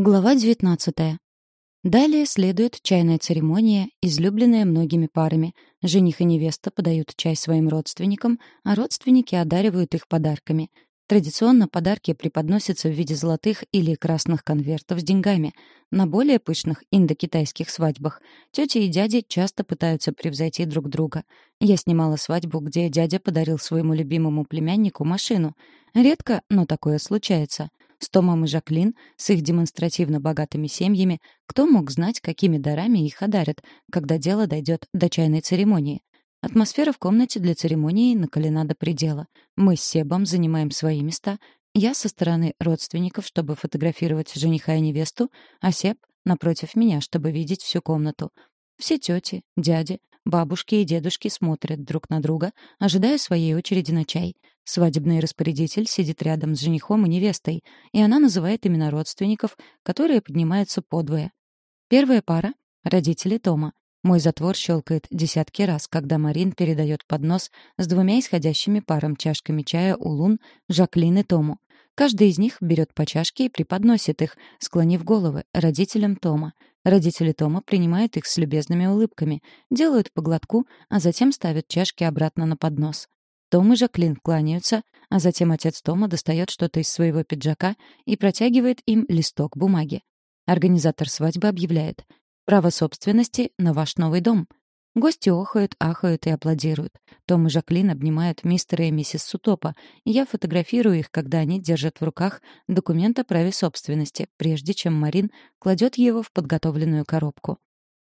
Глава 19. Далее следует чайная церемония, излюбленная многими парами. Жених и невеста подают чай своим родственникам, а родственники одаривают их подарками. Традиционно подарки преподносятся в виде золотых или красных конвертов с деньгами. На более пышных индокитайских свадьбах тети и дяди часто пытаются превзойти друг друга. Я снимала свадьбу, где дядя подарил своему любимому племяннику машину. Редко, но такое случается — с Томом и Жаклин, с их демонстративно богатыми семьями, кто мог знать, какими дарами их одарят, когда дело дойдет до чайной церемонии? Атмосфера в комнате для церемонии накалена до предела. Мы с Себом занимаем свои места. Я со стороны родственников, чтобы фотографировать жениха и невесту, а Себ напротив меня, чтобы видеть всю комнату. Все тети, дяди, бабушки и дедушки смотрят друг на друга, ожидая своей очереди на чай. Свадебный распорядитель сидит рядом с женихом и невестой, и она называет имена родственников, которые поднимаются подвое. Первая пара — родители Тома. Мой затвор щелкает десятки раз, когда Марин передает поднос с двумя исходящими паром чашками чая у Лун, Жаклин и Тому. Каждый из них берет по чашке и преподносит их, склонив головы, родителям Тома. Родители Тома принимают их с любезными улыбками, делают по глотку, а затем ставят чашки обратно на поднос. Том и Жаклин кланяются, а затем отец Тома достает что-то из своего пиджака и протягивает им листок бумаги. Организатор свадьбы объявляет «Право собственности на ваш новый дом». Гости охают, ахают и аплодируют. Том и Жаклин обнимают мистера и миссис Сутопа, я фотографирую их, когда они держат в руках документ о праве собственности, прежде чем Марин кладет его в подготовленную коробку.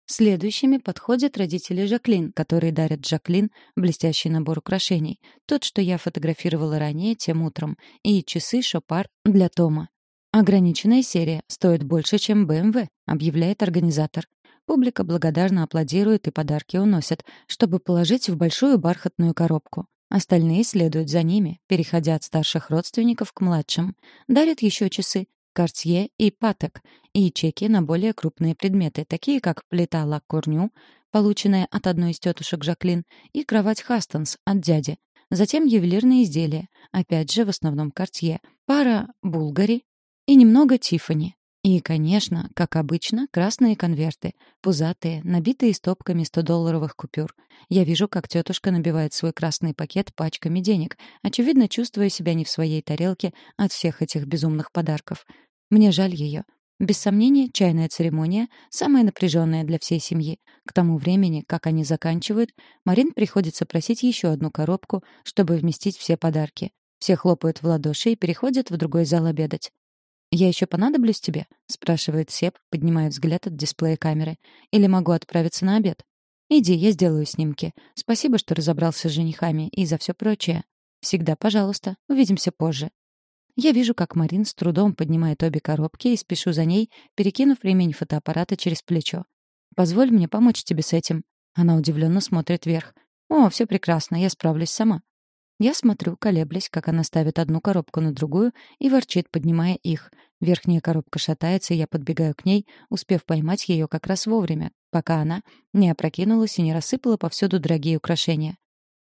Следующими подходят родители Жаклин, которые дарят Жаклин блестящий набор украшений. Тот, что я фотографировала ранее, тем утром. И часы Шопар для Тома. «Ограниченная серия. Стоит больше, чем БМВ», — объявляет организатор. Публика благодарно аплодирует и подарки уносят, чтобы положить в большую бархатную коробку. Остальные следуют за ними, переходя от старших родственников к младшим. Дарят еще часы, Картье и Патек, и чеки на более крупные предметы, такие как плита Ла Корню, полученная от одной из тетушек Жаклин, и кровать Хастонс от дяди. Затем ювелирные изделия, опять же в основном Картье, пара Булгари и немного Тиффани. И, конечно, как обычно, красные конверты, пузатые, набитые стопками 100-долларовых купюр. Я вижу, как тетушка набивает свой красный пакет пачками денег, очевидно, чувствуя себя не в своей тарелке от всех этих безумных подарков. Мне жаль ее. Без сомнения, чайная церемония — самая напряженная для всей семьи. К тому времени, как они заканчивают, Марин приходится просить еще одну коробку, чтобы вместить все подарки. Все хлопают в ладоши и переходят в другой зал обедать. «Я еще понадоблюсь тебе?» — спрашивает Сеп, поднимая взгляд от дисплея камеры. «Или могу отправиться на обед?» «Иди, я сделаю снимки. Спасибо, что разобрался с женихами и за все прочее. Всегда пожалуйста. Увидимся позже. Я вижу, как Марин с трудом поднимает обе коробки и спешу за ней, перекинув ремень фотоаппарата через плечо. «Позволь мне помочь тебе с этим». Она удивленно смотрит вверх. «О, все прекрасно, я справлюсь сама». Я смотрю, колеблясь, как она ставит одну коробку на другую и ворчит, поднимая их. Верхняя коробка шатается, и я подбегаю к ней, успев поймать ее как раз вовремя, пока она не опрокинулась и не рассыпала повсюду дорогие украшения.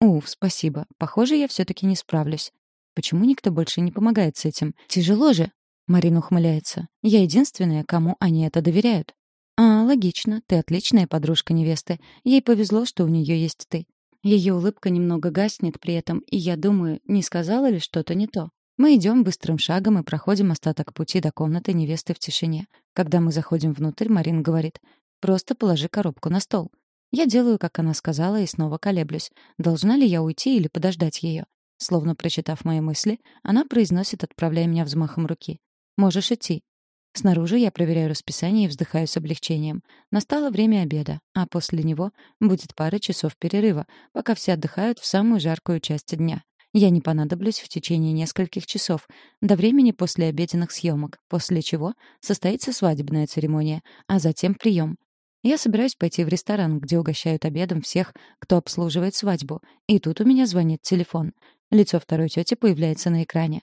Уф, спасибо. Похоже, я все-таки не справлюсь. Почему никто больше не помогает с этим? Тяжело же. Марина ухмыляется. Я единственная, кому они это доверяют. А, логично. Ты отличная подружка невесты. Ей повезло, что у нее есть ты. Ее улыбка немного гаснет при этом, и я думаю, не сказала ли что-то не то. Мы идем быстрым шагом и проходим остаток пути до комнаты невесты в тишине. Когда мы заходим внутрь, Марин говорит, «Просто положи коробку на стол». Я делаю, как она сказала, и снова колеблюсь. Должна ли я уйти или подождать ее? Словно прочитав мои мысли, она произносит, отправляя меня взмахом руки. «Можешь идти». Снаружи я проверяю расписание и вздыхаю с облегчением. Настало время обеда, а после него будет пара часов перерыва, пока все отдыхают в самую жаркую часть дня. Я не понадоблюсь в течение нескольких часов, до времени после обеденных съемок, после чего состоится свадебная церемония, а затем прием. Я собираюсь пойти в ресторан, где угощают обедом всех, кто обслуживает свадьбу, и тут у меня звонит телефон. Лицо второй тети появляется на экране.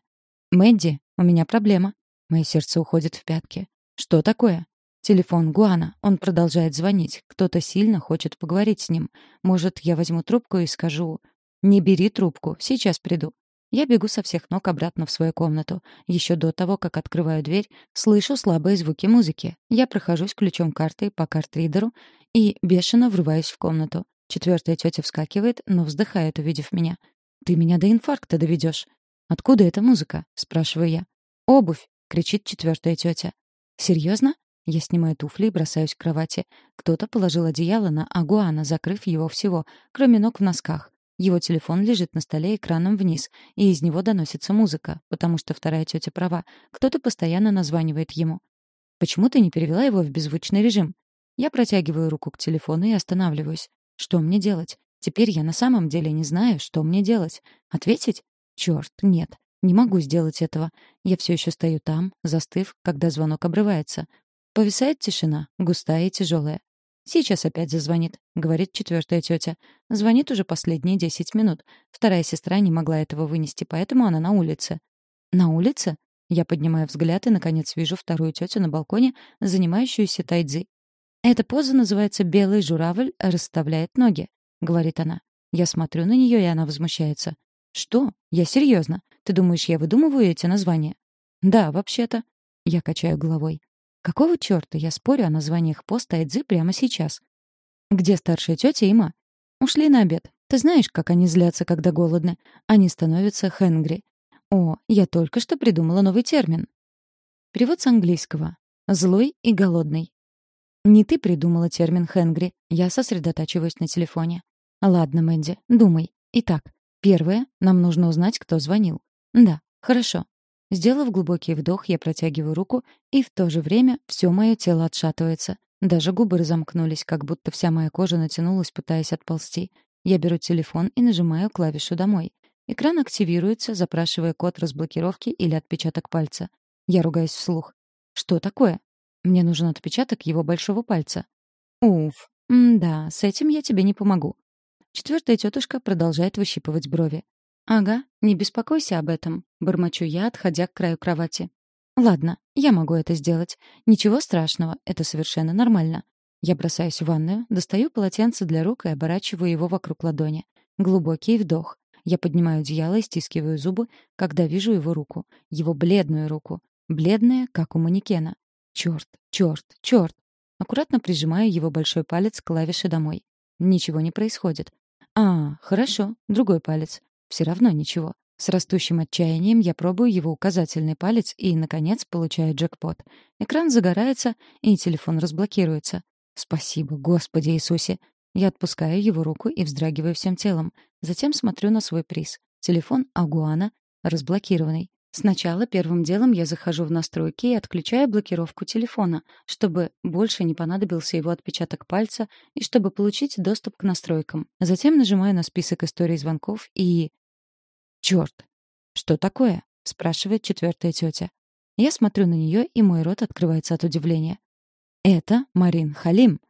«Мэдди, у меня проблема». Мое сердце уходит в пятки. «Что такое?» Телефон Гуана. Он продолжает звонить. Кто-то сильно хочет поговорить с ним. Может, я возьму трубку и скажу... «Не бери трубку. Сейчас приду». Я бегу со всех ног обратно в свою комнату. Еще до того, как открываю дверь, слышу слабые звуки музыки. Я прохожусь ключом карты по картридеру и бешено врываюсь в комнату. Четвертая тетя вскакивает, но вздыхает, увидев меня. «Ты меня до инфаркта доведешь». «Откуда эта музыка?» — спрашиваю я. «Обувь!» — кричит четвертая тетя. «Серьезно?» Я снимаю туфли и бросаюсь к кровати. Кто-то положил одеяло на агуана, закрыв его всего, кроме ног в носках. Его телефон лежит на столе экраном вниз, и из него доносится музыка, потому что вторая тетя права. Кто-то постоянно названивает ему. «Почему ты не перевела его в беззвучный режим?» Я протягиваю руку к телефону и останавливаюсь. Что мне делать? Теперь я на самом деле не знаю, что мне делать. Ответить? Черт, нет. Не могу сделать этого. Я все еще стою там, застыв, когда звонок обрывается. Повисает тишина, густая и тяжелая. «Сейчас опять зазвонит», — говорит четвертая тетя. Звонит уже последние десять минут. Вторая сестра не могла этого вынести, поэтому она на улице. «На улице?» Я поднимаю взгляд и, наконец, вижу вторую тетю на балконе, занимающуюся тайцзи. «Эта поза называется «белый журавль расставляет ноги», — говорит она. Я смотрю на нее, и она возмущается. «Что? Я серьезно. Ты думаешь, я выдумываю эти названия?» «Да, вообще-то». Я качаю головой. Какого чёрта я спорю о названиях пост Айдзы прямо сейчас? Где старшая тётя и ма? Ушли на обед. Ты знаешь, как они злятся, когда голодны? Они становятся хэнгри. О, я только что придумала новый термин. Перевод с английского. Злой и голодный. Не ты придумала термин хэнгри. Я сосредотачиваюсь на телефоне. Ладно, Мэнди, думай. Итак, первое, нам нужно узнать, кто звонил. Да, хорошо. Сделав глубокий вдох, я протягиваю руку, и в то же время все мое тело отшатывается. Даже губы разомкнулись, как будто вся моя кожа натянулась, пытаясь отползти. Я беру телефон и нажимаю клавишу «Домой». Экран активируется, запрашивая код разблокировки или отпечаток пальца. Я ругаюсь вслух. «Что такое?» «Мне нужен отпечаток его большого пальца». «Уф, да, с этим я тебе не помогу». Четвертая тетушка продолжает выщипывать брови. «Ага, не беспокойся об этом», — бормочу я, отходя к краю кровати. «Ладно, я могу это сделать. Ничего страшного, это совершенно нормально». Я бросаюсь в ванную, достаю полотенце для рук и оборачиваю его вокруг ладони. Глубокий вдох. Я поднимаю одеяло и стискиваю зубы, когда вижу его руку. Его бледную руку. Бледная, как у манекена. Чёрт, чёрт, чёрт. Аккуратно прижимаю его большой палец к клавише «Домой». Ничего не происходит. А, хорошо, другой палец. Все равно ничего. С растущим отчаянием я пробую его указательный палец и, наконец, получаю джекпот. Экран загорается, и телефон разблокируется. Спасибо, Господи Иисусе. Я отпускаю его руку и вздрагиваю всем телом. Затем смотрю на свой приз. Телефон Агуана разблокированный. Сначала первым делом я захожу в настройки и отключаю блокировку телефона, чтобы больше не понадобился его отпечаток пальца и чтобы получить доступ к настройкам. Затем нажимаю на список историй звонков и... Чёрт! Что такое? спрашивает четвертая тетя. Я смотрю на нее, и мой рот открывается от удивления. Это Марин Халим.